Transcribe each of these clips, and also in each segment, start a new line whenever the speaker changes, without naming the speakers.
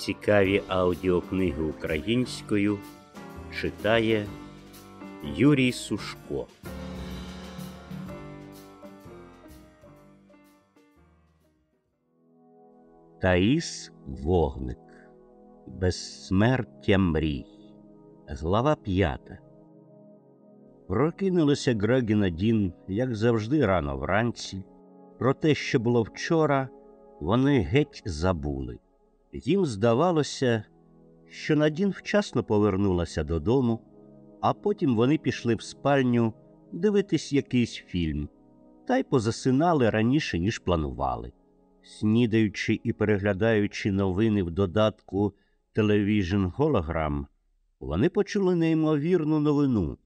Цікаві аудіокниги українською читає Юрій Сушко. Таїс Вогник. Безсмертя мрій. Глава п'ята. Прокинулися Грег і Надін, як завжди, рано вранці. Про те, що було вчора, вони геть забули. Їм здавалося, що Надін вчасно повернулася додому, а потім вони пішли в спальню дивитись якийсь фільм, та й позасинали раніше, ніж планували. Снідаючи і переглядаючи новини в додатку Television Hologram, вони почули неймовірну новину.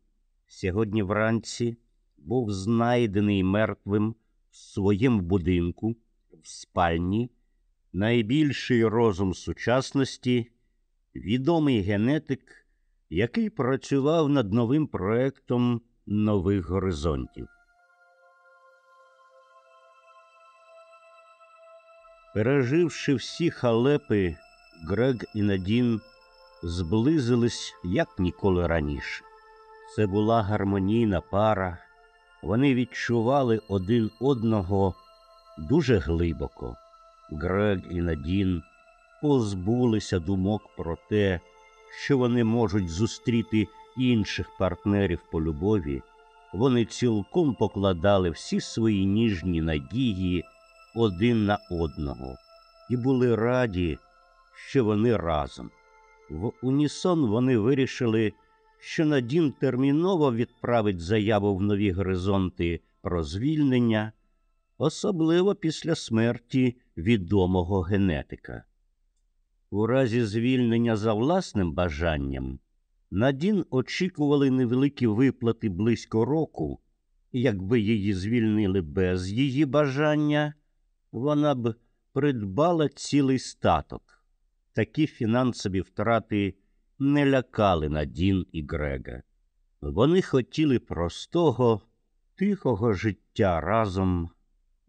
Сьогодні вранці був знайдений мертвим в своєму будинку, в спальні, найбільший розум сучасності, відомий генетик, який працював над новим проектом нових горизонтів. Переживши всі халепи, Грег і Надін зблизились як ніколи раніше. Це була гармонійна пара, вони відчували один одного дуже глибоко. Грег і Надін позбулися думок про те, що вони можуть зустріти інших партнерів по любові. Вони цілком покладали всі свої ніжні надії один на одного і були раді, що вони разом. В унісон вони вирішили, що Надін терміново відправить заяву в нові горизонти про звільнення, особливо після смерті відомого генетика. У разі звільнення за власним бажанням Надін очікували невеликі виплати близько року, якби її звільнили без її бажання, вона б придбала цілий статок. Такі фінансові втрати не лякали Надін і Грега. Вони хотіли простого, тихого життя разом,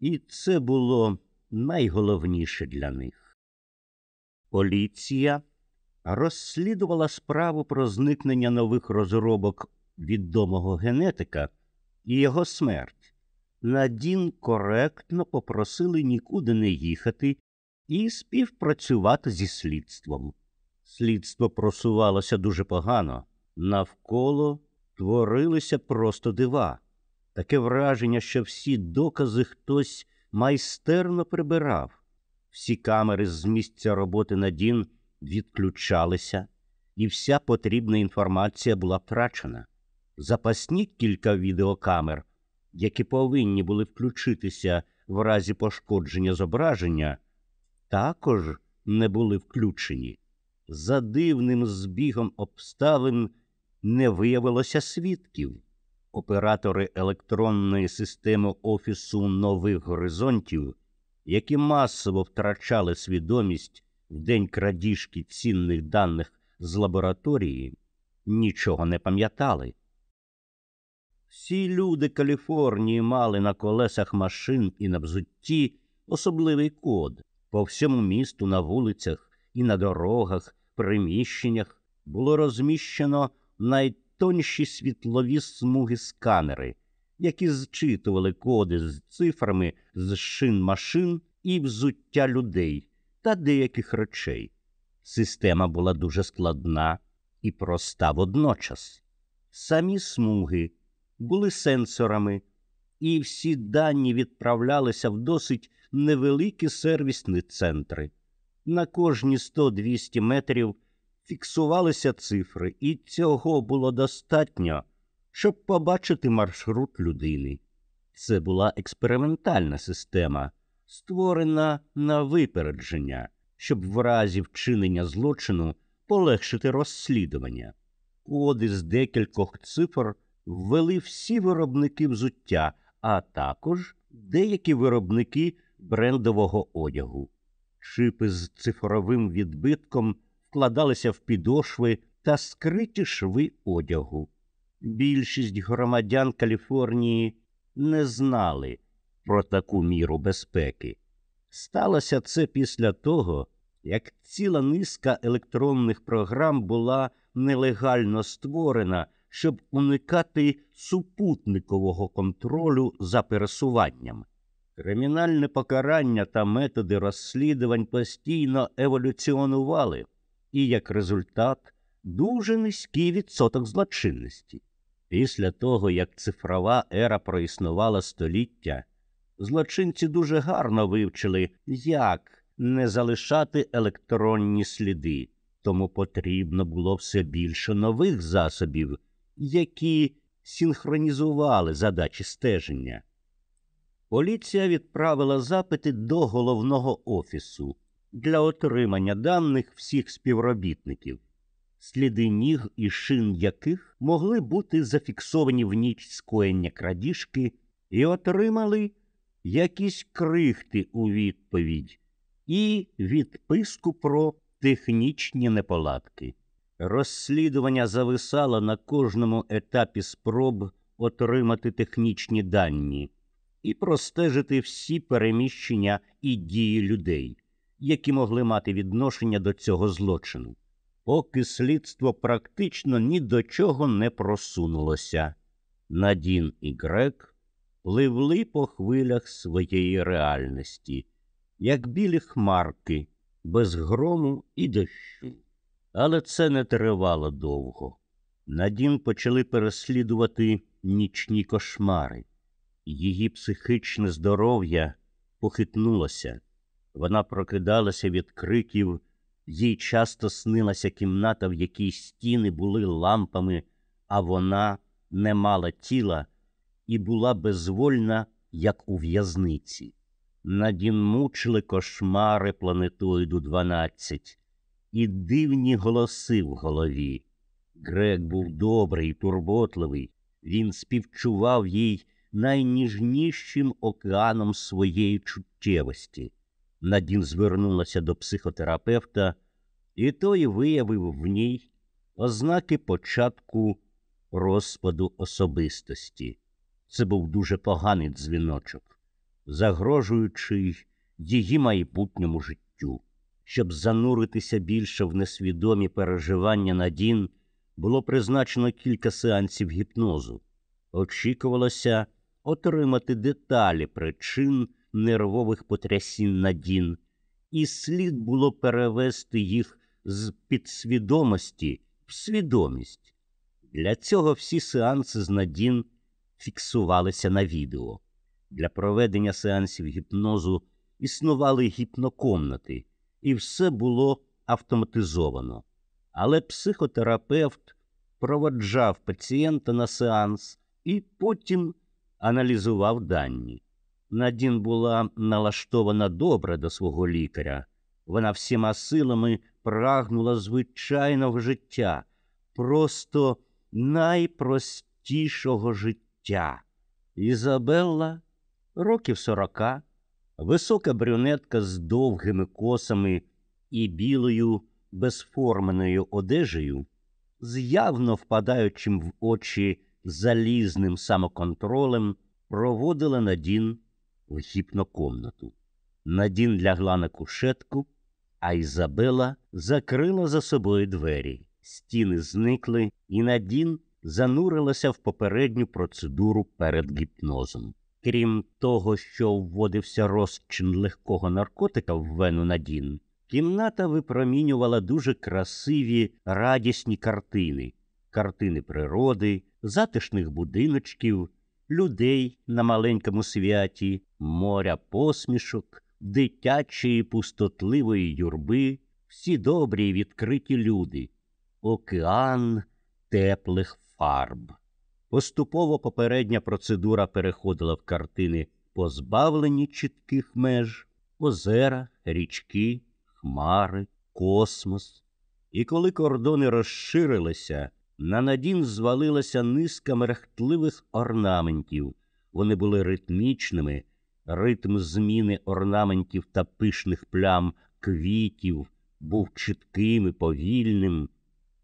і це було найголовніше для них. Поліція розслідувала справу про зникнення нових розробок відомого генетика і його смерть. Надін коректно попросили нікуди не їхати і співпрацювати зі слідством. Слідство просувалося дуже погано, навколо творилися просто дива. Таке враження, що всі докази хтось майстерно прибирав. Всі камери з місця роботи Надін відключалися, і вся потрібна інформація була втрачена. Запасні кілька відеокамер, які повинні були включитися в разі пошкодження зображення, також не були включені. За дивним збігом обставин не виявилося свідків. Оператори електронної системи Офісу нових горизонтів, які масово втрачали свідомість в день крадіжки цінних даних з лабораторії, нічого не пам'ятали. Всі люди Каліфорнії мали на колесах машин і на взутті особливий код по всьому місту на вулицях і на дорогах, приміщеннях було розміщено найтонші світлові смуги сканери, які зчитували коди з цифрами з шин машин і взуття людей та деяких речей. Система була дуже складна і проста водночас. Самі смуги були сенсорами, і всі дані відправлялися в досить невеликі сервісні центри. На кожні 100-200 метрів фіксувалися цифри, і цього було достатньо, щоб побачити маршрут людини. Це була експериментальна система, створена на випередження, щоб в разі вчинення злочину полегшити розслідування. Коди з декількох цифр ввели всі виробники взуття, а також деякі виробники брендового одягу. Шипи з цифровим відбитком вкладалися в підошви та скриті шви одягу. Більшість громадян Каліфорнії не знали про таку міру безпеки. Сталося це після того, як ціла низка електронних програм була нелегально створена, щоб уникати супутникового контролю за пересуванням. Кримінальне покарання та методи розслідувань постійно еволюціонували, і як результат дуже низький відсоток злочинності. Після того, як цифрова ера проіснувала століття, злочинці дуже гарно вивчили, як не залишати електронні сліди, тому потрібно було все більше нових засобів, які синхронізували задачі стеження. Поліція відправила запити до головного офісу для отримання даних всіх співробітників, сліди ніг і шин яких могли бути зафіксовані в ніч скоєння крадіжки, і отримали якісь крихти у відповідь і відписку про технічні неполадки. Розслідування зависало на кожному етапі спроб отримати технічні дані і простежити всі переміщення і дії людей, які могли мати відношення до цього злочину, поки слідство практично ні до чого не просунулося. Надін і Грек пливли по хвилях своєї реальності, як білі хмарки, без грому і дощу. Але це не тривало довго. Надін почали переслідувати нічні кошмари. Її психічне здоров'я похитнулося. Вона прокидалася від криків, їй часто снилася кімната, в якій стіни були лампами, а вона не мала тіла і була безвольна, як у в'язниці. Надін мучили кошмари планетоїду 12 і дивні голоси в голові. Грек був добрий, турботливий, він співчував їй найніжнішим океаном своєї чуттєвості. Надін звернулася до психотерапевта, і той виявив в ній ознаки початку розпаду особистості. Це був дуже поганий дзвіночок, загрожуючий її майбутньому життю. Щоб зануритися більше в несвідомі переживання Надін, було призначено кілька сеансів гіпнозу. Очікувалося отримати деталі причин нервових потрясінь Надін, і слід було перевести їх з підсвідомості в свідомість. Для цього всі сеанси з Надін фіксувалися на відео. Для проведення сеансів гіпнозу існували гіпнокомнати, і все було автоматизовано. Але психотерапевт проводжав пацієнта на сеанс і потім аналізував дані. Надін була налаштована добре до свого лікаря. Вона всіма силами прагнула звичайного життя, просто найпростішого життя. Ізабелла, років сорока, висока брюнетка з довгими косами і білою безформеною одежею, з явно впадаючим в очі залізним самоконтролем, проводила Надін в гіпнокомнату. Надін лягла на кушетку, а Ізабела закрила за собою двері. Стіни зникли, і Надін занурилася в попередню процедуру перед гіпнозом. Крім того, що вводився розчин легкого наркотика в вену Надін, кімната випромінювала дуже красиві радісні картини, картини природи, затишних будиночків, людей на маленькому святі, моря посмішок, дитячої пустотливої юрби, всі добрі й відкриті люди, океан теплих фарб. Поступово попередня процедура переходила в картини, позбавлені чітких меж, озера, річки, хмари, космос. І коли кордони розширилися, на надін звалилася низка мерехтливих орнаментів. Вони були ритмічними, ритм зміни орнаментів та пишних плям квітів був чітким і повільним.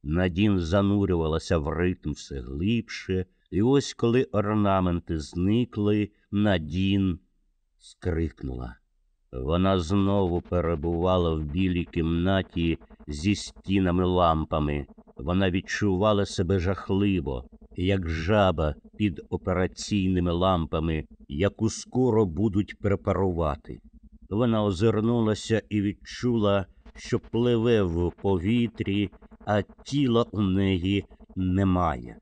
Надін занурювалася в ритм все глибше, і ось коли орнаменти зникли, Надін скрикнула. Вона знову перебувала в білій кімнаті зі стінами лампами. Вона відчувала себе жахливо, як жаба під операційними лампами, яку скоро будуть препарувати. Вона озирнулася і відчула, що пливе в повітрі, а тіла у неї немає.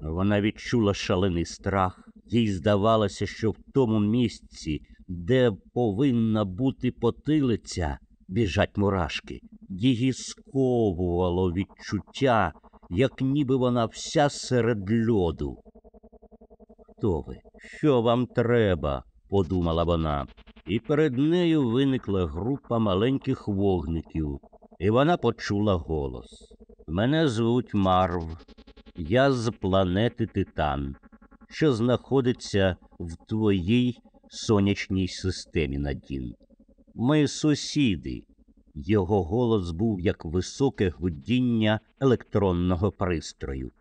Вона відчула шалений страх, їй здавалося, що в тому місці, де повинна бути потилиця, біжать мурашки. Її сковувало відчуття, як ніби вона вся серед льоду. Хто ви? Що вам треба? подумала вона, і перед нею виникла група маленьких вогників, і вона почула голос. Мене звуть Марв, я з планети Титан, що знаходиться в твоїй сонячній системі Надін. Ми сусіди. Його голос був як високе гудіння електронного пристрою.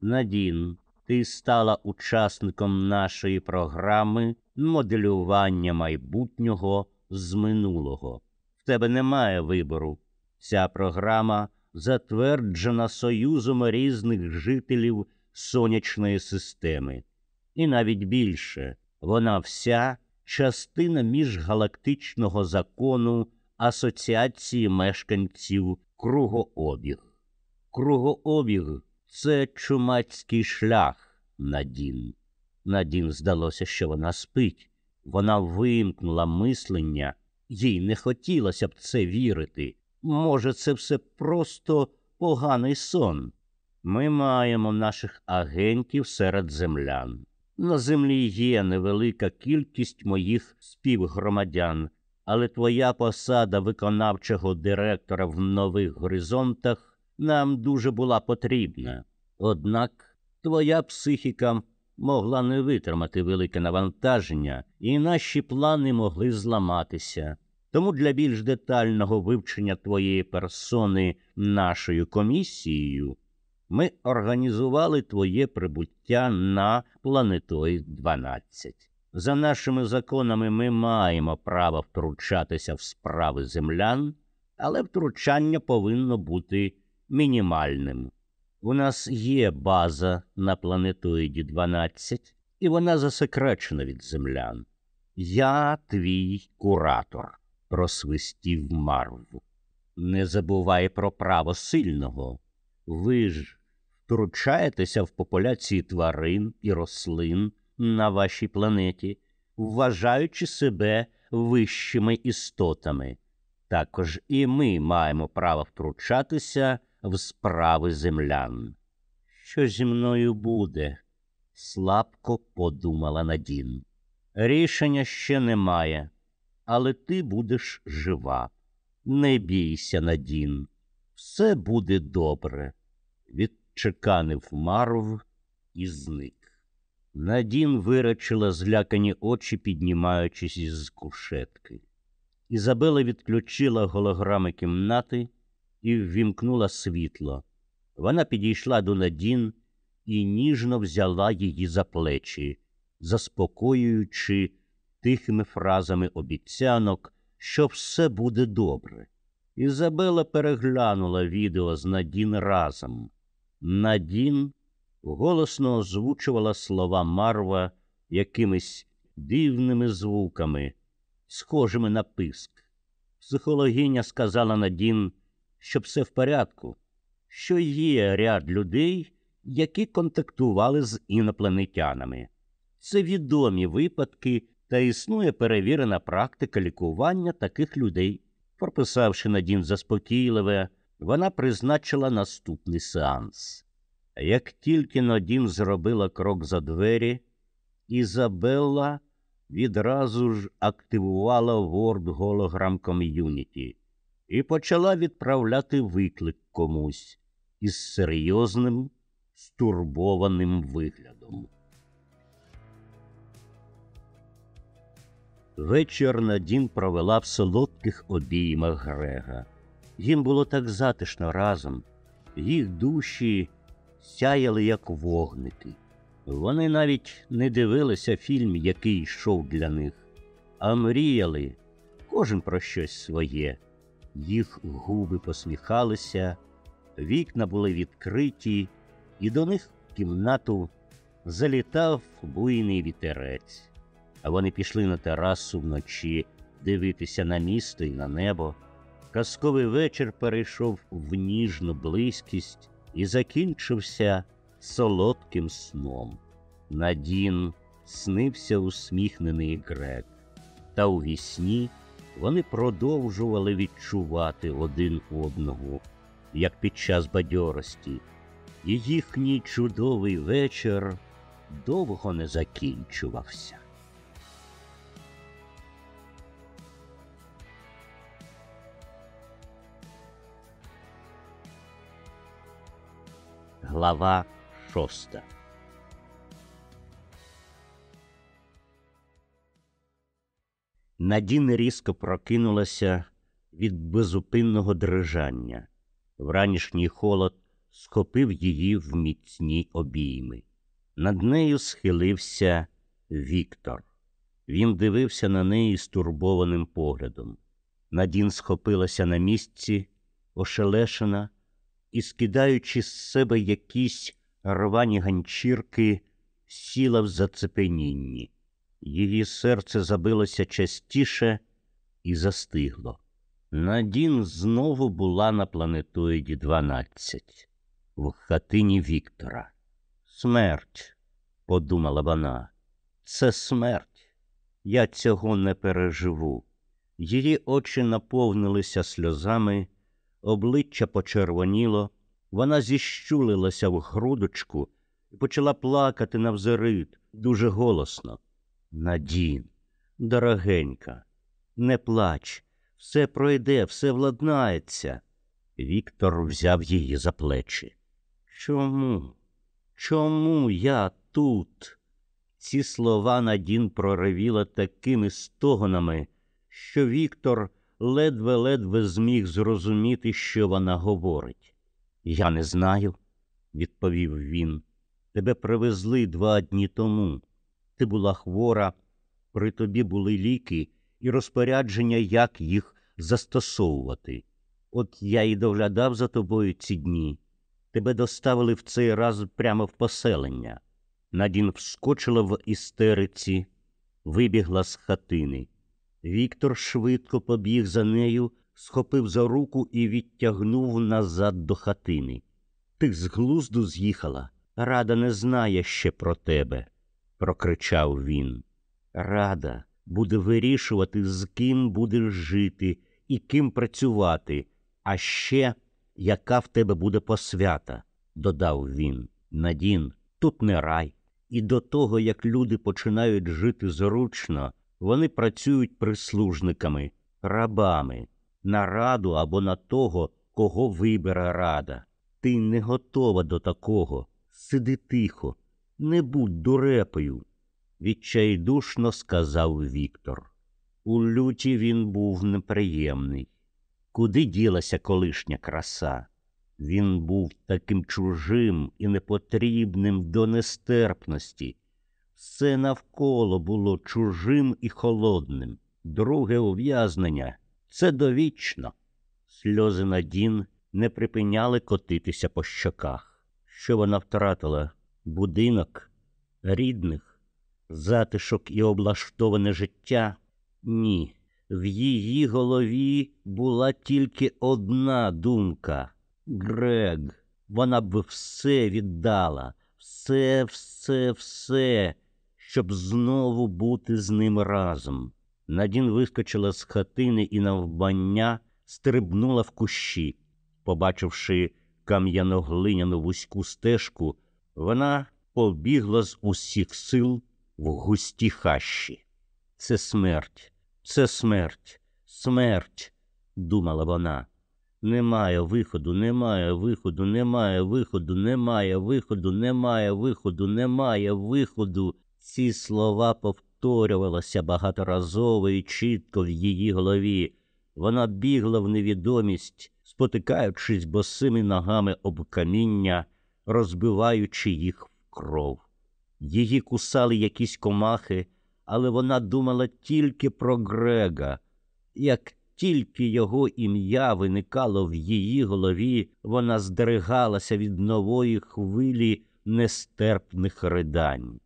Надін, ти стала учасником нашої програми моделювання майбутнього з минулого. В тебе немає вибору. Ця програма затверджена Союзом різних жителів сонячної системи. І навіть більше вона вся частина міжгалактичного закону Асоціації мешканців кругообіг. Кругообіг це чумацький шлях Надін. Надін здалося, що вона спить. Вона вимкнула мислення, їй не хотілося б це вірити. Може, це все просто поганий сон. Ми маємо наших агентів серед землян. На землі є невелика кількість моїх співгромадян, але твоя посада виконавчого директора в нових горизонтах нам дуже була потрібна. Однак твоя психіка могла не витримати велике навантаження, і наші плани могли зламатися. Тому для більш детального вивчення твоєї персони нашою комісією ми організували твоє прибуття на планетоїд 12. За нашими законами ми маємо право втручатися в справи землян, але втручання повинно бути мінімальним. У нас є база на планетоїді 12, і вона засекречена від землян. Я твій куратор, просвистів Марв. Не забувай про право сильного. Ви ж втручаєтеся в популяції тварин і рослин на вашій планеті, вважаючи себе вищими істотами. Також і ми маємо право втручатися в справи землян. Що зі мною буде? слабко подумала Надін. Рішення ще немає, але ти будеш жива. Не бійся, Надін, все буде добре, відчеканив Марв і зник. Надін вирачила злякані очі, піднімаючись із кушетки. Ізабела відключила голограми кімнати і ввімкнула світло. Вона підійшла до Надін і ніжно взяла її за плечі, заспокоюючи тихими фразами обіцянок, що все буде добре. Ізабела переглянула відео з Надін разом. Надін голосно озвучувала слова Марва якимись дивними звуками, схожими на писк. Психологиня сказала Надін, що все в порядку, що є ряд людей, які контактували з інопланетянами. Це відомі випадки та існує перевірена практика лікування таких людей. Прописавши Надін заспокійливе, вона призначила наступний сеанс. Як тільки Надін зробила крок за двері, Ізабелла відразу ж активувала Word Hologram Community і почала відправляти виклик комусь із серйозним, стурбованим виглядом. Вечір Надін провела в солодких обіймах Грега. Їм було так затишно разом, їх душі сяяли, як вогники. Вони навіть не дивилися фільм, який йшов для них, а мріяли кожен про щось своє. Їх губи посміхалися, вікна були відкриті, і до них в кімнату залітав буйний вітерець. А вони пішли на терасу вночі дивитися на місто і на небо. Казковий вечір перейшов в ніжну близькість і закінчився солодким сном. Надін снився усміхнений Грек, та у вісні вони продовжували відчувати один одного, як під час бадьорості, і їхній чудовий вечір довго не закінчувався. Глава шоста Надін різко прокинулася від безупинного дрижання. Вранішній холод схопив її в міцні обійми. Над нею схилився Віктор. Він дивився на неї стурбованим поглядом. Надін схопилася на місці, ошелешена, і, скидаючи з себе якісь рвані ганчірки, сіла в зацепенінні. Її серце забилося частіше і застигло. Надін знову була на планетоїді 12, в хатині Віктора. Смерть, подумала вона, це смерть. Я цього не переживу. Її очі наповнилися сльозами, обличчя почервоніло, вона зіщулилася в грудочку і почала плакати навзерит дуже голосно. Надін, дорогенька, не плач, все пройде, все владнається. Віктор взяв її за плечі. Чому? Чому я тут? Ці слова Надін проривіла такими стогонами, що Віктор ледве-ледве зміг зрозуміти, що вона говорить. Я не знаю, відповів він. Тебе привезли два дні тому. Ти була хвора, при тобі були ліки і розпорядження, як їх застосовувати. От я і доглядав за тобою ці дні. Тебе доставили в цей раз прямо в поселення. Надін вскочила в істериці, вибігла з хатини. Віктор швидко побіг за нею, схопив за руку і відтягнув назад до хатини. Ти з глузду з'їхала. Рада не знає ще про тебе, прокричав він. Рада буде вирішувати, з ким будеш жити і ким працювати, а ще яка в тебе буде посвята, додав він. Надін, тут не рай. І до того, як люди починають жити зручно, вони працюють прислужниками, рабами, на раду або на того, кого вибере рада. Ти не готова до такого. Сиди тихо, не будь дурепою, відчайдушно сказав Віктор. У люті він був неприємний. Куди ділася колишня краса? Він був таким чужим і непотрібним до нестерпності. Все навколо було чужим і холодним. Друге ув'язнення це довічно. Сльози Надін не припиняли котитися по щоках. Що вона втратила будинок, рідних, затишок і облаштоване життя? Ні. В її голові була тільки одна думка Грег. Вона б все віддала, все, все, все, щоб знову бути з ним разом. Надін вискочила з хатини і навбання стрибнула в кущі. Побачивши кам'яно-глиняну вузьку стежку, вона побігла з усіх сил в густі хащі. Це смерть, це смерть, смерть, думала вона. Немає виходу, немає виходу, немає виходу, немає виходу, немає виходу, немає виходу. Ці слова повторювалися багаторазово і чітко в її голові. Вона бігла в невідомість, спотикаючись босими ногами об каміння, розбиваючи їх в кров. Її кусали якісь комахи, але вона думала тільки про Грега Як тільки його ім'я виникало в її голові, вона здригалася від нової хвилі нестерпних ридань.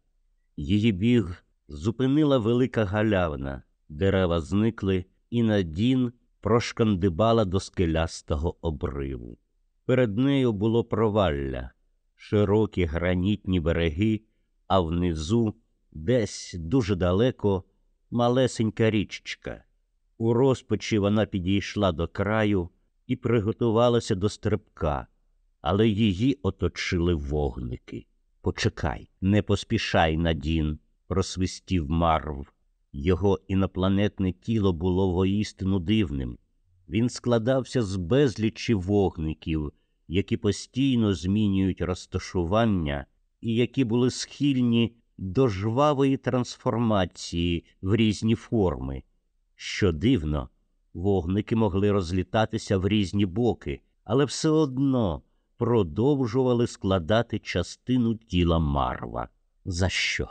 Її біг зупинила велика галявина, дерева зникли, і Надін прошкандибала до скелястого обриву. Перед нею було провалля, широкі гранітні береги, а внизу, десь дуже далеко, малесенька річечка. У розпачі вона підійшла до краю і приготувалася до стрибка, але її оточили вогники. Почекай, не поспішай, Надін, просвистів Марв. Його інопланетне тіло було воістину дивним. Він складався з безлічі вогників, які постійно змінюють розташування і які були схильні до жвавої трансформації в різні форми. Що дивно, вогники могли розлітатися в різні боки, але все одно продовжували складати частину тіла Марва. За що?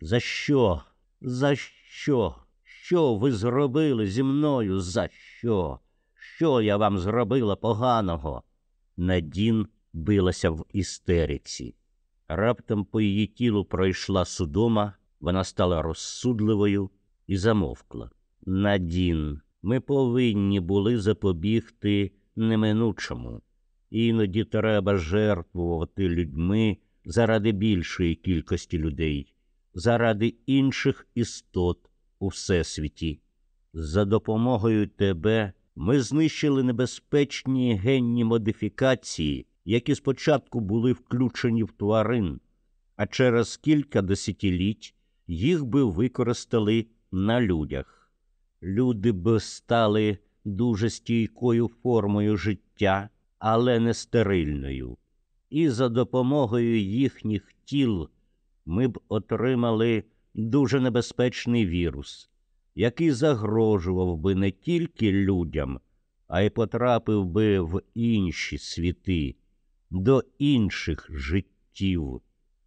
За що? За що? Що ви зробили зі мною? За що? Що я вам зробила поганого? Надін билася в істериці. Раптом по її тілу пройшла судома, вона стала розсудливою і замовкла. Надін, ми повинні були запобігти неминучому. Іноді треба жертвувати людьми заради більшої кількості людей, заради інших істот у всесвіті. За допомогою тебе ми знищили небезпечні генні модифікації, які спочатку були включені в тварин, а через кілька десятиліть їх би використали на людях. Люди б стали дуже стійкою формою життя, але не стерильною. І за допомогою їхніх тіл ми б отримали дуже небезпечний вірус, який загрожував би не тільки людям, а й потрапив би в інші світи, до інших життів.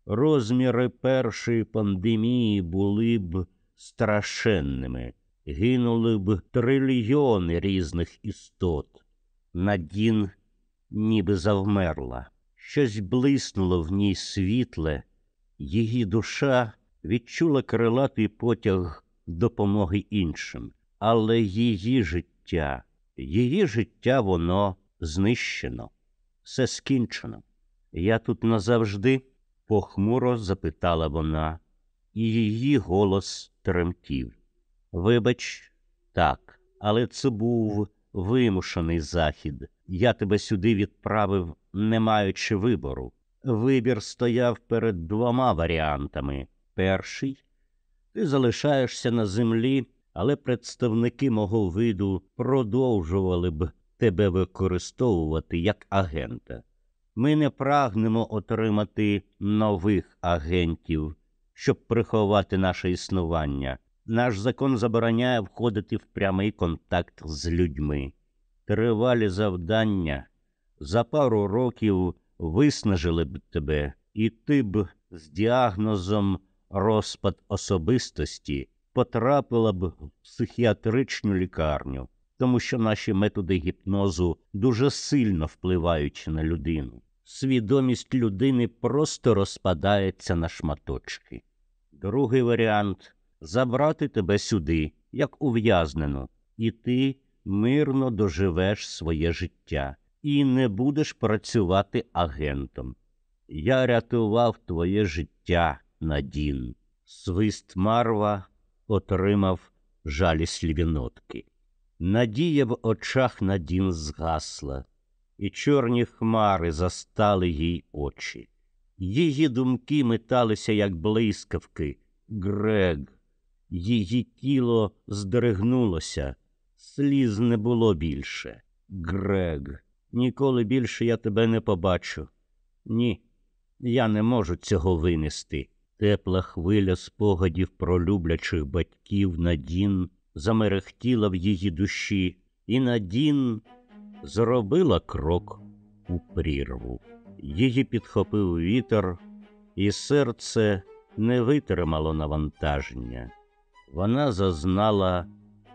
Розміри першої пандемії були б страшенними, гинули б трильйони різних істот. Надін ніби завмерла. Щось блиснуло в ній світле, її душа відчула крилатий потяг допомоги іншим, але її життя, її життя воно знищено, все скінчено. Я тут назавжди, похмуро запитала вона, і її голос тремтів. Вибач, так, але це був вимушений захід. Я тебе сюди відправив, не маючи вибору. Вибір стояв перед двома варіантами. Перший ти залишаєшся на землі, але представники мого виду продовжували б тебе використовувати як агента. Ми не прагнемо отримати нових агентів, щоб приховати наше існування. Наш закон забороняє входити в прямий контакт з людьми. Тривалі завдання за пару років виснажили б тебе, і ти б з діагнозом розпад особистості потрапила б в психіатричну лікарню, тому що наші методи гіпнозу дуже сильно впливають на людину. Свідомість людини просто розпадається на шматочки. Другий варіант забрати тебе сюди, як ув'язнену, і ти мирно доживеш своє життя і не будеш працювати агентом. Я рятував твоє життя, Надін. Свист Марва отримав жалісливі нотки. Надія в очах Надін згасла, і чорні хмари застали їй очі. Її думки металися, як блискавки. Грег, її тіло здригнулося, сліз не було більше. Грег, ніколи більше я тебе не побачу. Ні, я не можу цього винести. Тепла хвиля спогадів про люблячих батьків Надін замерехтіла в її душі, і Надін зробила крок у прірву. Її підхопив вітер, і серце не витримало навантаження. Вона зазнала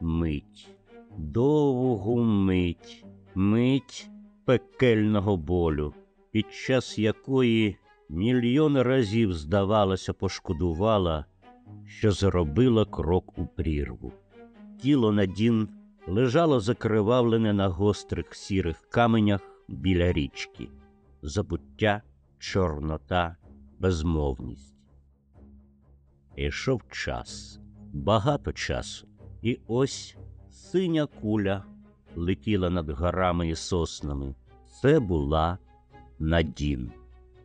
мить, довгу мить, мить пекельного болю, під час якої мільйон разів, здавалося, пошкодувала, що зробила крок у прірву. Тіло Надін лежало закривавлене на гострих сірих каменях біля річки, забуття, чорнота, безмовність. Ішов час, багато часу, і ось синя куля летіла над горами і соснами. Це була Надін.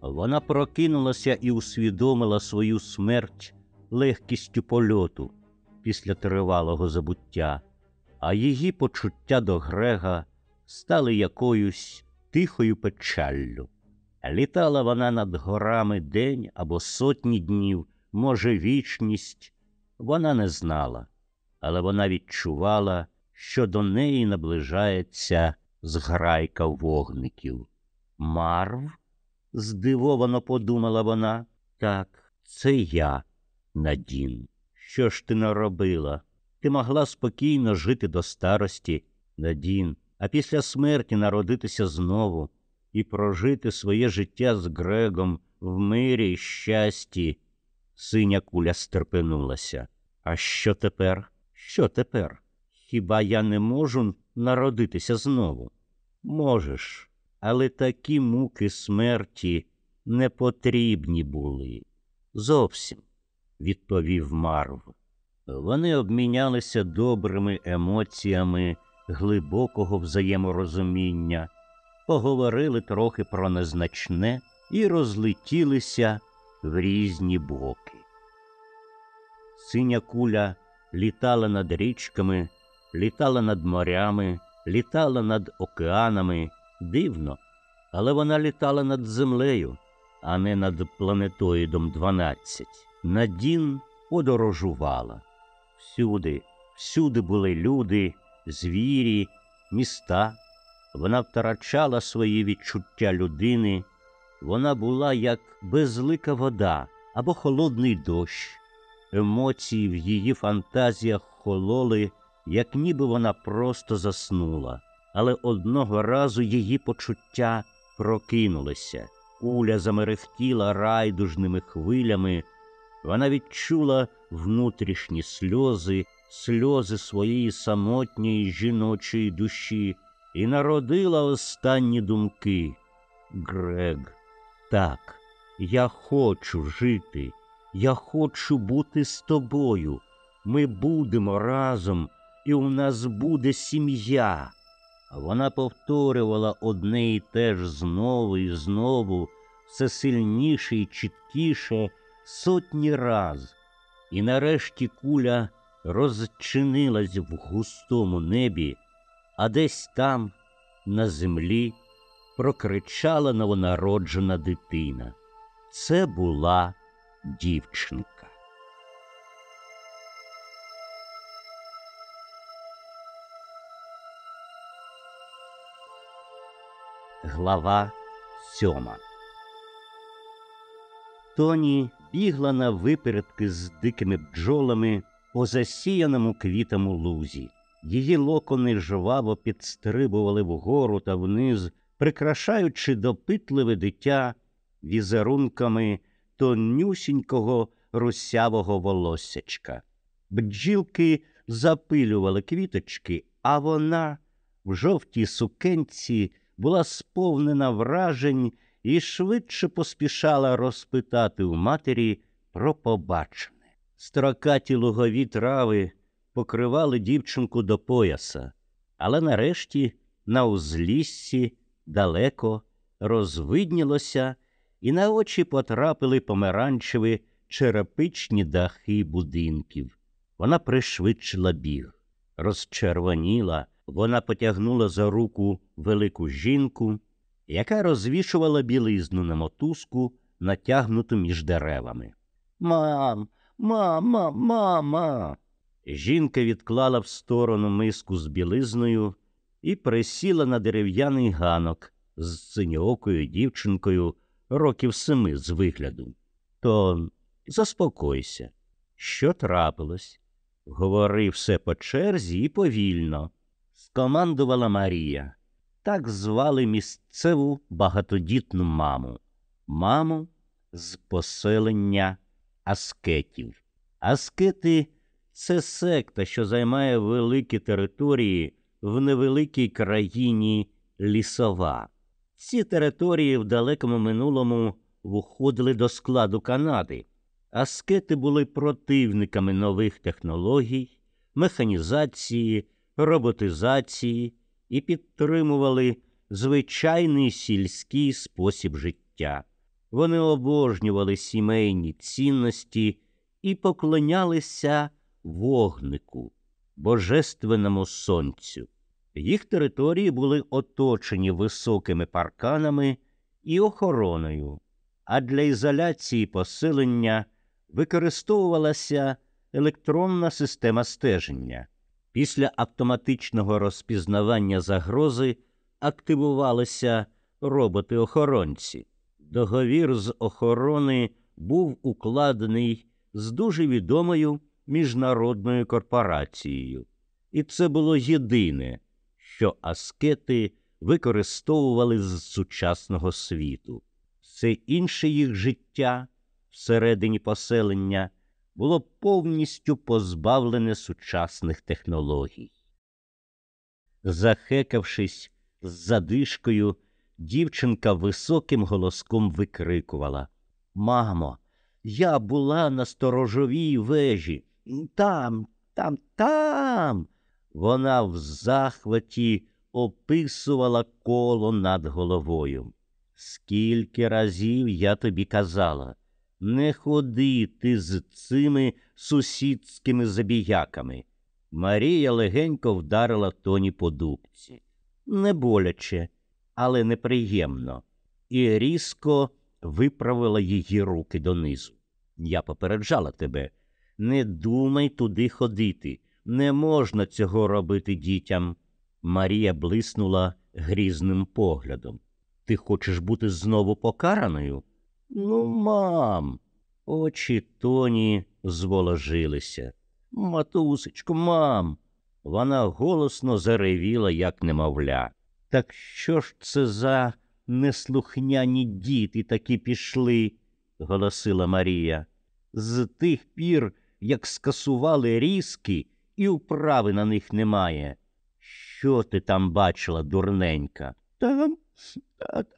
Вона прокинулася і усвідомила свою смерть легкістю польоту після тривалого забуття, а її почуття до Грега стали якоюсь тихою печаллю. Літала вона над горами день або сотні днів, може, вічність. Вона не знала, але вона відчувала, що до неї наближається зграйка вогників. Марв? здивовано подумала вона. Так, це я, Надін. Що ж ти наробила? Ти могла спокійно жити до старості, Надін, а після смерті народитися знову і прожити своє життя з Грегом в мирі й щасті. Синя куля стерпенулася. А що тепер? Що тепер? Хіба я не можу народитися знову? Можеш, але такі муки смерті не потрібні були. Зовсім, відповів Марв. Вони обмінялися добрими емоціями глибокого взаєморозуміння, поговорили трохи про незначне і розлетілися в різні боки. Синя куля літала над річками, літала над морями, літала над океанами. Дивно, але вона літала над землею, а не над планетоїдом 12. Надін подорожувала. Всюди, всюди були люди, звірі, міста. Вона втрачала свої відчуття людини. Вона була як безлика вода або холодний дощ. Емоції в її фантазіях хололи, як ніби вона просто заснула, але одного разу її почуття прокинулися. Куля замерехтіла райдужними хвилями. Вона відчула внутрішні сльози, сльози своєї самотньої жіночої душі і народила останні думки. Грег, так, я хочу жити, я хочу бути з тобою. Ми будемо разом, і у нас буде сім'я. Вона повторювала одне і те ж знову і знову, все сильніше і чіткіше, сотні раз, і нарешті куля розчинилась в густому небі, а десь там, на землі, прокричала новонароджена дитина. Це була дівчинка. Глава сьома. Тоні бігла на випередки з дикими бджолами по засіяному квітами лузі. Її локони жваво підстрибували вгору та вниз, прикрашаючи допитливе дитя візерунками тонюсінького русявого волоссячка. Бджілки запилювали квіточки, а вона в жовтій сукенці була сповнена вражень і швидше поспішала розпитати у матері про побачене. Строкаті лугові трави покривали дівчинку до пояса, але нарешті на узліссі далеко розвиднілося, і на очі потрапили помаранчеві черепичні дахи будинків. Вона пришвидшила біг, розчервоніла, вона потягнула за руку велику жінку, яка розвішувала білизну на мотузку, натягнуту між деревами. Мам, мама, мама. Жінка відклала в сторону миску з білизною і присіла на дерев'яний ганок з синьоокою дівчинкою років семи з вигляду. То заспокойся. Що трапилось? Говори все по черзі і повільно. Скомандувала Марія. Так звали місцеву багатодітну маму, маму з поселення аскетів. Аскети це секта, що займає великі території в невеликій країні лісова. Ці території в далекому минулому входили до складу Канади. Аскети були противниками нових технологій, механізації, роботизації і підтримували звичайний сільський спосіб життя. Вони обожнювали сімейні цінності і поклонялися вогнику, божественному сонцю. Їх території були оточені високими парканами і охороною, а для ізоляції поселення використовувалася електронна система стеження. Після автоматичного розпізнавання загрози активувалися роботи-охоронці. Договір з охорони був укладений з дуже відомою міжнародною корпорацією, і це було єдине, що аскети використовували з сучасного світу. Все інше їх життя всередині поселення було повністю позбавлене сучасних технологій. Захекавшись з задишкою, дівчинка високим голоском викрикувала Мамо, я була на сторожовій вежі. Там, там, там. Вона в захваті описувала коло над головою. Скільки разів я тобі казала, не ходи ти з цими сусідськими забіяками. Марія легенько вдарила тоні по дубці. Не боляче, але неприємно, і різко виправила її руки донизу. Я попереджала тебе. Не думай туди ходити. Не можна цього робити дітям. Марія блиснула грізним поглядом. Ти хочеш бути знову покараною? Ну, мам. Очі тоні зволожилися. Матусечко, мам. Вона голосно заревіла, як немовля. Так що ж це за неслухняні діти такі пішли? голосила Марія. З тих пір, як скасували різки, і вправи на них немає. Що ти там бачила, дурненька? Там,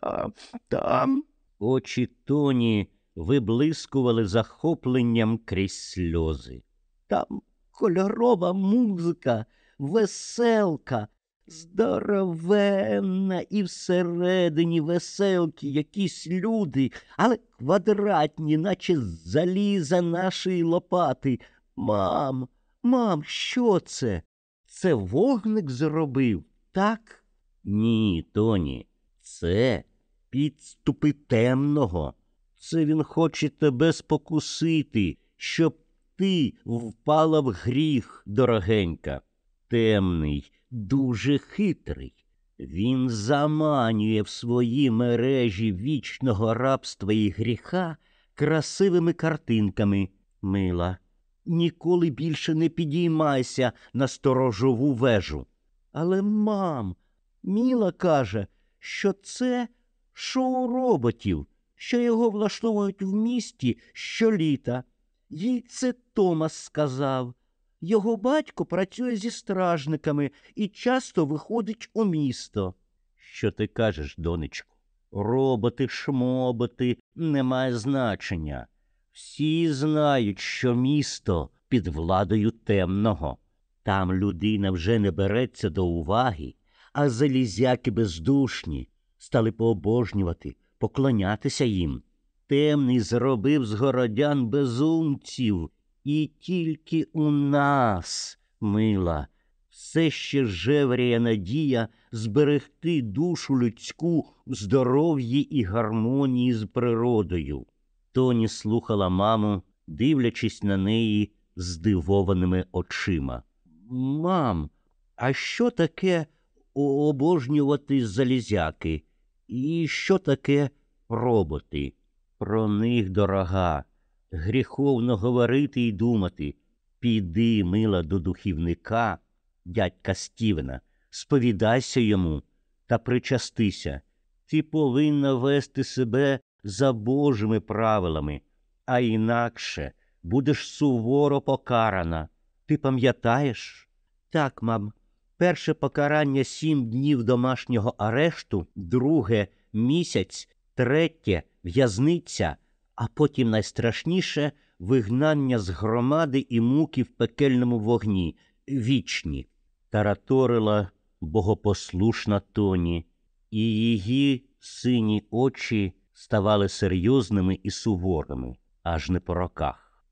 там, там. Очі тоні виблискували захопленням крізь сльози. Там кольорова музика, веселка, здоровенна і всередині веселки якісь люди, але квадратні, наче з заліза нашої лопати. Мам, мам, що це? Це вогник зробив, так? Ні, Тоні, це підступи темного. Це він хоче тебе спокусити, щоб ти впала в гріх, дорогенька. Темний, дуже хитрий. Він заманює в свої мережі вічного рабства і гріха красивими картинками, мила. Ніколи більше не підіймайся на сторожову вежу. Але, мам, Міла каже, що це шоу роботів, що його влаштовують в місті щоліта. Їй це Томас сказав. Його батько працює зі стражниками і часто виходить у місто. Що ти кажеш, донечко? Роботи, шмоти немає значення. Всі знають, що місто під владою темного. Там людина вже не береться до уваги, а залізяки бездушні стали пообожнювати, поклонятися їм. Темний зробив з городян безумців, і тільки у нас, мила, все ще жевріє надія зберегти душу людську в здоров'ї і гармонії з природою. Тоні слухала маму, дивлячись на неї здивованими очима. Мам, а що таке обожнювати залізяки? І що таке роботи? Про них, дорога, гріховно говорити і думати. Піди, мила, до духівника, дядька Стівена, сповідайся йому та причастися. Ти повинна вести себе за Божими правилами, а інакше будеш суворо покарана. Ти пам'ятаєш? Так, мам. Перше покарання сім днів домашнього арешту, друге місяць, третє в'язниця, а потім найстрашніше вигнання з громади і муки в пекельному вогні, вічні. Тараторила богопослушна тоні, і її сині очі ставали серйозними і суворими, аж не по роках.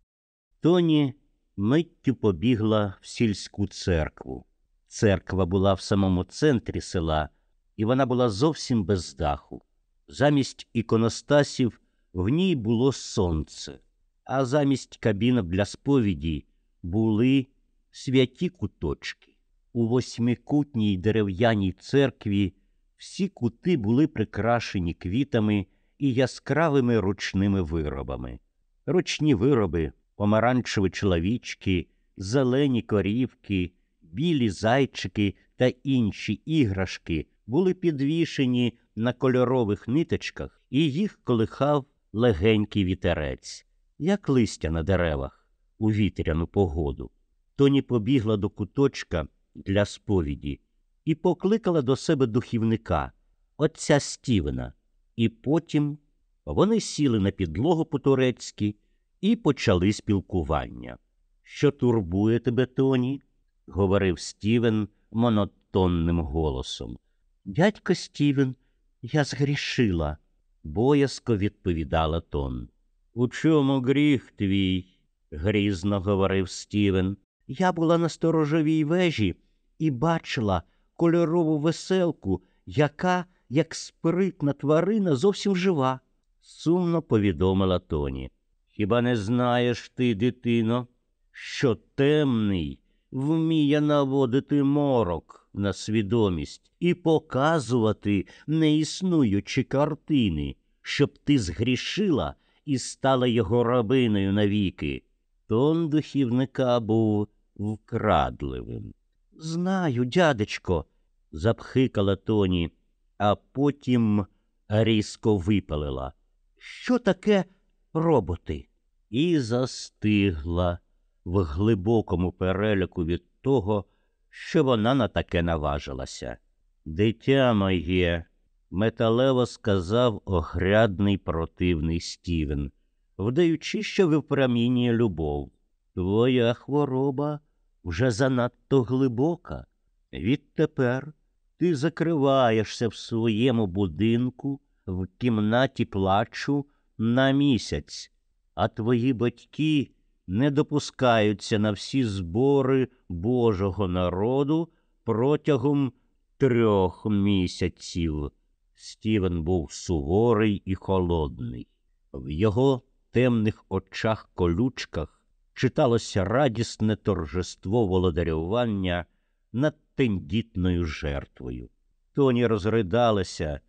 Тоні миттю побігла в сільську церкву. Церква була в самому центрі села, і вона була зовсім без даху. Замість іконостасів в ній було сонце, а замість кабінок для сповіді були святі куточки. У восьмикутній дерев'яній церкві всі кути були прикрашені квітами і яскравими ручними виробами. Ручні вироби, помаранчеві чоловічки, зелені корівки, білі зайчики та інші іграшки були підвішені на кольорових ниточках, і їх колихав легенький вітерець, як листя на деревах у вітряну погоду. Тоні побігла до куточка для сповіді і покликала до себе духівника, отця Стівена, і потім вони сіли на підлогу по-турецьки і почали спілкування. Що турбує тебе, Тоні? Говорив Стівен монотонним голосом. Дядько Стівен, я згрішила, боязко відповідала Тон. У чому гріх твій? грізно говорив Стівен. Я була на сторожовій вежі і бачила кольорову веселку, яка, як спритна тварина, зовсім жива, сумно повідомила Тоні. Хіба не знаєш ти, дитино, що темний вміє наводити морок на свідомість і показувати неіснуючі картини, щоб ти згрішила і стала його рабиною навіки? Тон духівника був вкрадливим. Знаю, дядечко, запхикала Тоні, а потім різко випалила. Що таке роботи? І застигла в глибокому переліку від того, що вона на таке наважилася. Дитя моє, металево сказав огрядний противний Стівен, вдаючи, що випромінює любов. Твоя хвороба вже занадто глибока. Відтепер ти закриваєшся в своєму будинку в кімнаті плачу на місяць, а твої батьки не допускаються на всі збори Божого народу протягом трьох місяців. Стівен був суворий і холодний. В його темних очах колючках читалося радісне торжество володарювання над тендітною жертвою. Тоні розридалася,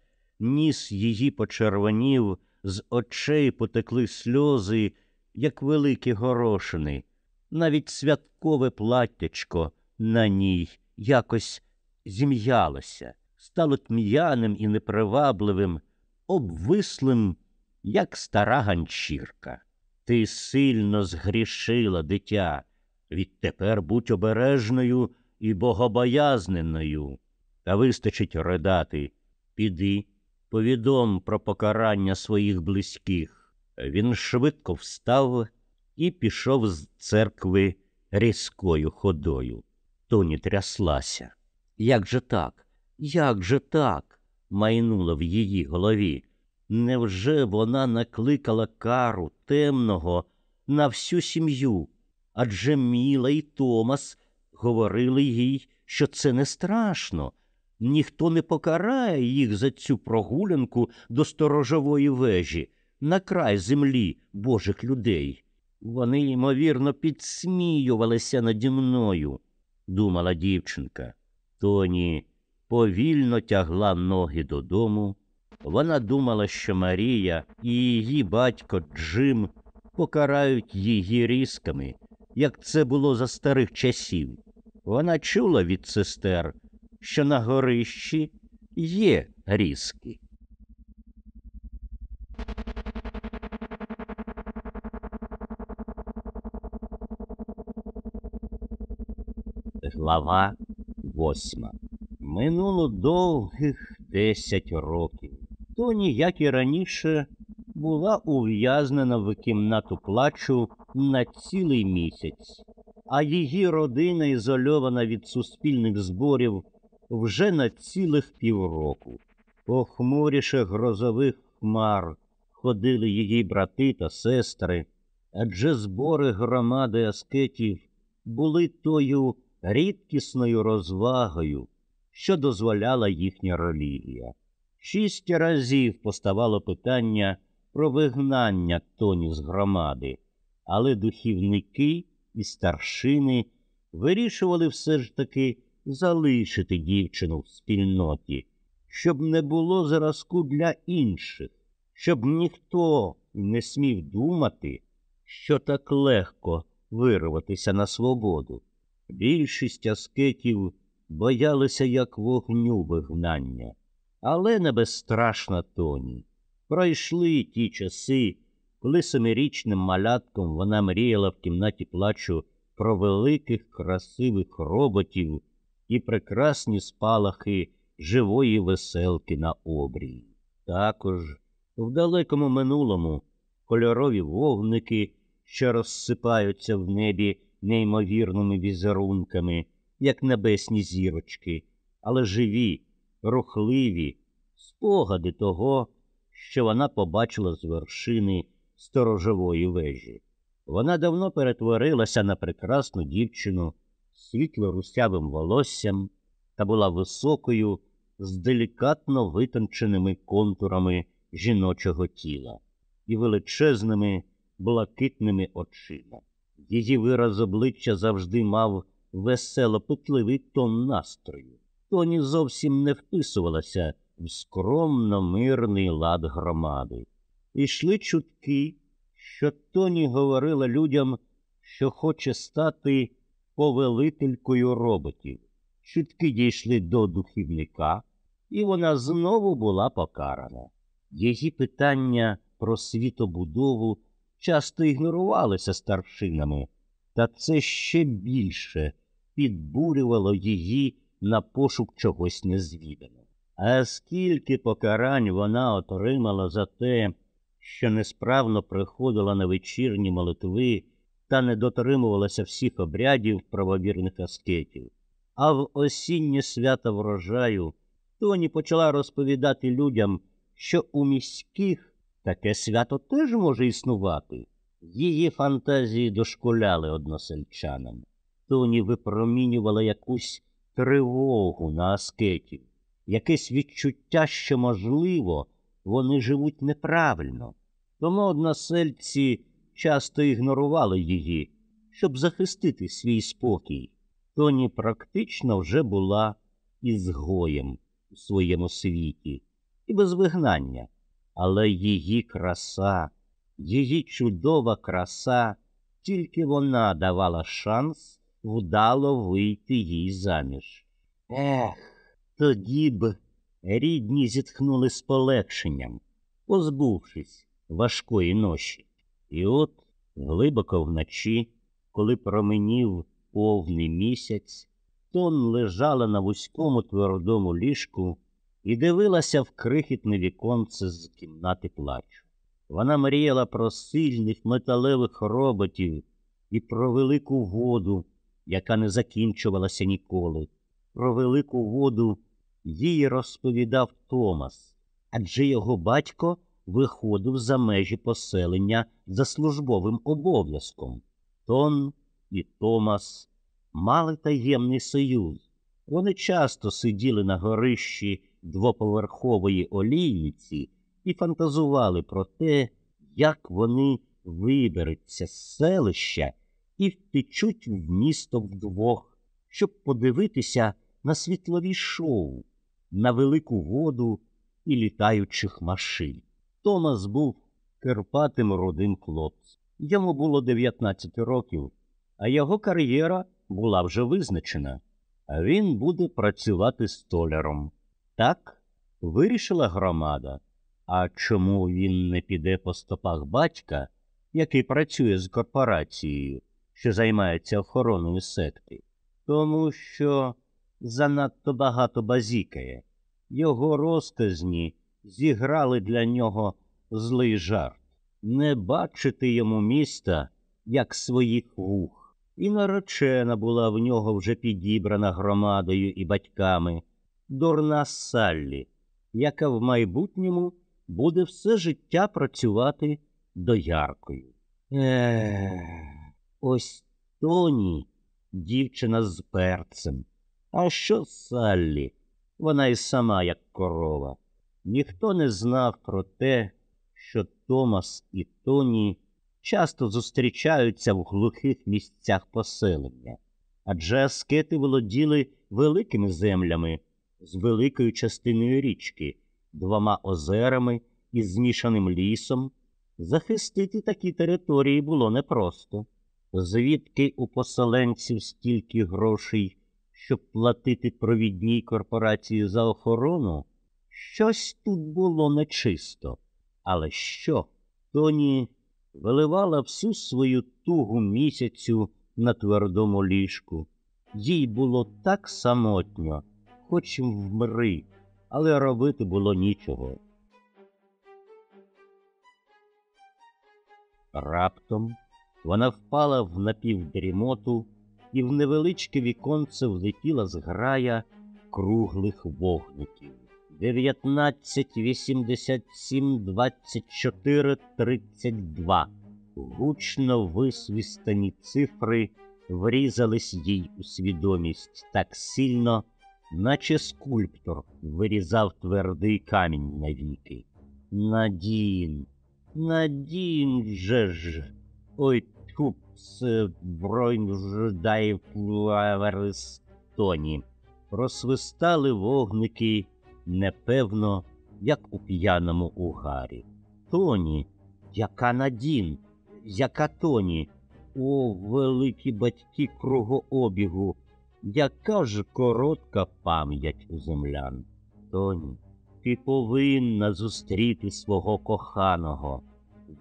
ніс її почервонів, з очей потекли сльози, як великі горошини. Навіть святкове платтячко на ній якось зім'ялося, стало тм'яним і непривабливим, обвислим, як стара ганчірка. Ти сильно згрішила, дитя. Відтепер будь обережною і богобоязненою. Та вистачить ридати. Піди, повідом про покарання своїх близьких. Він швидко встав і пішов з церкви різкою ходою. Тоні тряслася. Як же так? Як же так? майнула в її голові. Невже вона накликала кару темного на всю сім'ю? Адже Міла і Томас говорили їй, що це не страшно. Ніхто не покарає їх за цю прогулянку до сторожової вежі на край землі божих людей. Вони, ймовірно, підсміювалися наді мною, думала дівчинка. Тоні повільно тягла ноги додому. Вона думала, що Марія і її батько Джим покарають її різками, як це було за старих часів. Вона чула від сестер, що на горищі є різки. Глава восьма. Минуло довгих десять років. Тоні, як і раніше, була ув'язнена в кімнату плачу на цілий місяць, а її родина ізольована від суспільних зборів вже на цілих півроку. Похмуріше грозових хмар ходили її брати та сестри, адже збори громади аскетів були тою рідкісною розвагою, що дозволяла їхня релігія. Шість разів поставало питання про вигнання тоні з громади, але духівники і старшини вирішували все ж таки залишити дівчину в спільноті, щоб не було зразку для інших, щоб ніхто не смів думати, що так легко вирватися на свободу. Більшість аскетів боялися як вогню вигнання, але не безстрашна тоні. Пройшли ті часи, коли семирічним малятком вона мріяла в кімнаті плачу про великих красивих роботів і прекрасні спалахи живої веселки на обрії. Також в далекому минулому кольорові вогники, що розсипаються в небі неймовірними візерунками, як небесні зірочки, але живі, рухливі спогади того, що вона побачила з вершини сторожової вежі. Вона давно перетворилася на прекрасну дівчину з світло русявим волоссям та була високою, з делікатно витонченими контурами жіночого тіла і величезними блакитними очима. Її вираз обличчя завжди мав весело путливий тон настрою. Тоні зовсім не вписувалася в скромно мирний лад громади. Ішли чутки, що Тоні говорила людям, що хоче стати повелителькою роботів. Чутки дійшли до духівника, і вона знову була покарана. Її питання про світобудову часто ігнорувалися старшинами, та це ще більше підбурювало її на пошук чогось незвіданого. А скільки покарань вона отримала за те, що несправно приходила на вечірні молитви та не дотримувалася всіх обрядів правовірних аскетів. А в осіннє свято врожаю Тоні почала розповідати людям, що у міських таке свято теж може існувати. Її фантазії дошкуляли односельчанам. Тоні випромінювала якусь тривогу на аскетів, якесь відчуття, що, можливо, вони живуть неправильно. Тому односельці часто ігнорували її, щоб захистити свій спокій. Тоні практично вже була ізгоєм у своєму світі і без вигнання, але її краса, її чудова краса, тільки вона давала шанс вдало вийти їй заміж. Ех, тоді б рідні зітхнули з полегшенням, позбувшись важкої ноші. І от глибоко вночі, коли променів повний місяць, тон лежала на вузькому твердому ліжку і дивилася в крихітне віконце з кімнати плачу. Вона мріяла про сильних металевих роботів і про велику воду, яка не закінчувалася ніколи. Про велику воду їй розповідав Томас, адже його батько виходив за межі поселення за службовим обов'язком. Тон і Томас мали таємний союз. Вони часто сиділи на горищі двоповерхової олійниці і фантазували про те, як вони виберуться з селища і втечуть в місто вдвох, щоб подивитися на світлові шоу, на велику воду і літаючих машин. Томас був керпатим рудим хлопцем. Йому було 19 років, а його кар'єра була вже визначена. а він буде працювати столяром. Так вирішила громада. А чому він не піде по стопах батька, який працює з корпорацією, що займається охороною секти? Тому що занадто багато базікає. Його розказні зіграли для нього злий жарт. Не бачити йому міста, як своїх вух. І наречена була в нього вже підібрана громадою і батьками, дурна Саллі, яка в майбутньому буде все життя працювати дояркою. Ех, ось Тоні, дівчина з перцем. А що Саллі? Вона й сама, як корова. Ніхто не знав про те, що Томас і Тоні часто зустрічаються в глухих місцях поселення, адже аскети володіли великими землями з великою частиною річки, двома озерами і змішаним лісом. Захистити такі території було непросто. Звідки у поселенців стільки грошей, щоб платити провідній корпорації за охорону? Щось тут було нечисто. Але що? Тоні виливала всю свою тугу місяцю на твердому ліжку. Їй було так самотньо, хоч вмри, але робити було нічого. Раптом вона впала в напівдрімоту і в невеличке віконце влетіла зграя круглих вогників. 19, 87, 24, 32. Гучно висвістані цифри врізались їй у свідомість так сильно, наче скульптор вирізав твердий камінь навіки. Надін, Надін же ж. Ой, тупс бройнждай плаверистоні. Просвистали вогники непевно, як у п'яному угарі. Тоні, яка Надін, яка Тоні, о, великі батьки кругообігу, яка ж коротка пам'ять у землян. Тоні, ти повинна зустріти свого коханого.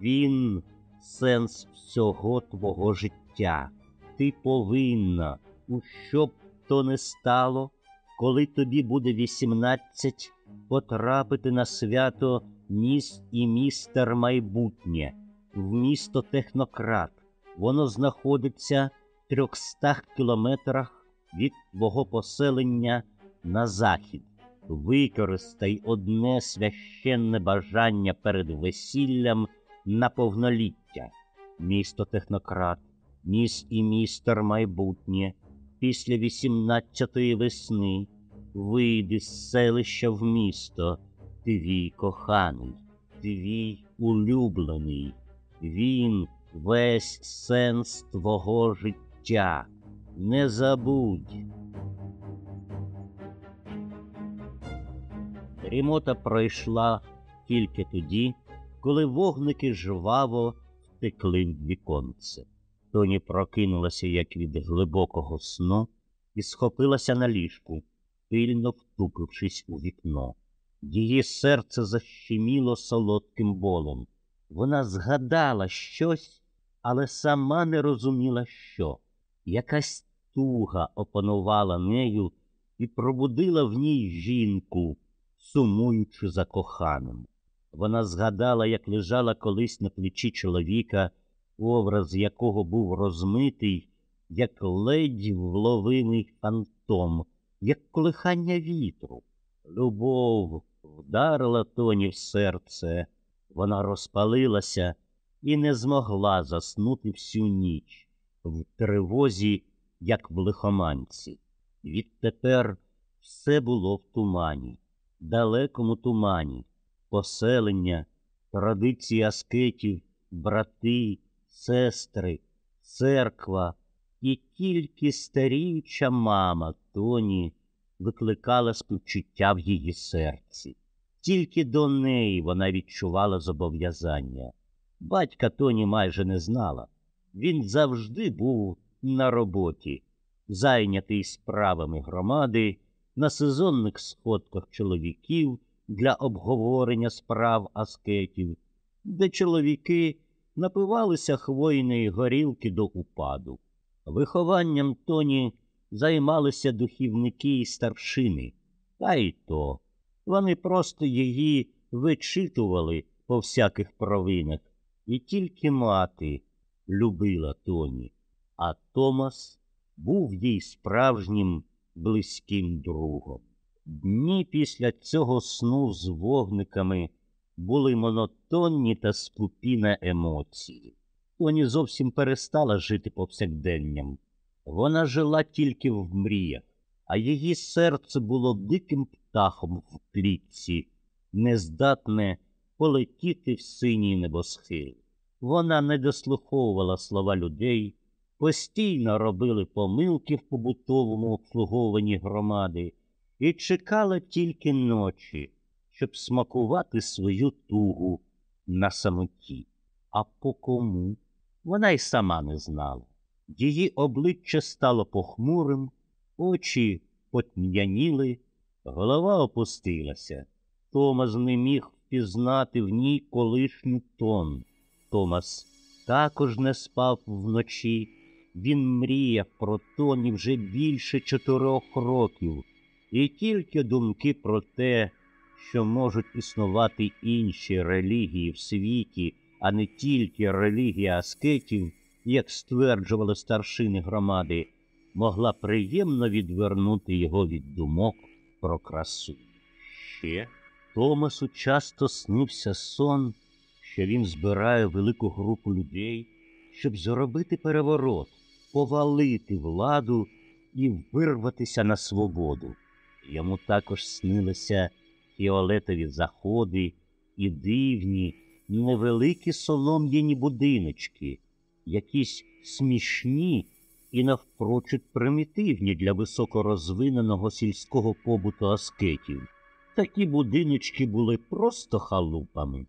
Він сенс всього твого життя. Ти повинна, у що б то не стало, коли тобі буде вісімнадцять, потрапити на свято міс і містер майбутнє, в місто Технократ. Воно знаходиться в трьохстах кілометрах від твого поселення на захід. Використай одне священне бажання перед весіллям на повноліття. Місто Технократ, міс і містер майбутнє, після вісімнадцятої весни вийди з селища в місто, твій коханий, твій улюблений. Він весь сенс твого життя. Не забудь. Рімота пройшла тільки тоді, коли вогники жваво втекли в віконце. Тоні прокинулася, як від глибокого сну, і схопилася на ліжку, пильно втупившись у вікно. Її серце защеміло солодким болем. Вона згадала щось, але сама не розуміла, що. Якась туга опанувала нею і пробудила в ній жінку, сумуючи за коханим. Вона згадала, як лежала колись на плечі чоловіка, образ якого був розмитий, як ледь вловимий фантом, як колихання вітру. Любов вдарила тоні в серце, вона розпалилася і не змогла заснути всю ніч в тривозі, як в лихоманці. Відтепер все було в тумані, далекому тумані, поселення, традиції аскетів, брати, сестри, церква і тільки старіюча мама Тоні викликала співчуття в її серці. Тільки до неї вона відчувала зобов'язання. Батька Тоні майже не знала. Він завжди був на роботі, зайнятий справами громади, на сезонних сходках чоловіків для обговорення справ аскетів, де чоловіки напивалися хвойної горілки до упаду. Вихованням тоні займалися духівники і старшини, та й то. Вони просто її вичитували по всяких провинах, і тільки мати любила тоні, а Томас був їй справжнім близьким другом. Дні після цього сну з вогниками були монотонні та скупі на емоції. Тоні зовсім перестала жити повсякденням. Вона жила тільки в мріях, а її серце було диким птахом в клітці, нездатне полетіти в синій небосхил. Вона не дослуховувала слова людей, постійно робили помилки в побутовому обслуговуванні громади і чекала тільки ночі, щоб смакувати свою тугу на самоті. А по кому вона й сама не знала. Її обличчя стало похмурим, очі потьмяніли, голова опустилася. Томас не міг впізнати в ній колишню тон. Томас також не спав вночі. Він мріяв про тоні вже більше чотирьох років, і тільки думки про те, що можуть існувати інші релігії в світі, а не тільки релігія аскетів, як стверджували старшини громади, могла приємно відвернути його від думок про красу. Ще Томасу часто снився сон, що він збирає велику групу людей, щоб зробити переворот, повалити владу і вирватися на свободу. Йому також снилися фіолетові заходи і дивні, невеликі солом'яні будиночки, якісь смішні і навпрочуд примітивні для високорозвиненого сільського побуту аскетів. Такі будиночки були просто халупами.